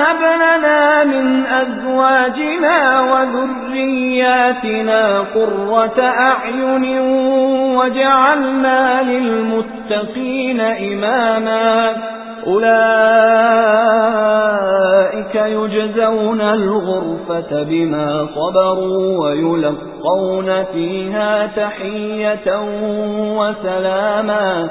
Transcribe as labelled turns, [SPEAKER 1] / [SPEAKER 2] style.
[SPEAKER 1] هب لنا من أزواجنا وذرياتنا قرة أعين وجعلنا للمتقين إماما أولئك يجزون الغرفة بما صبروا ويلقون فيها تحية وسلاما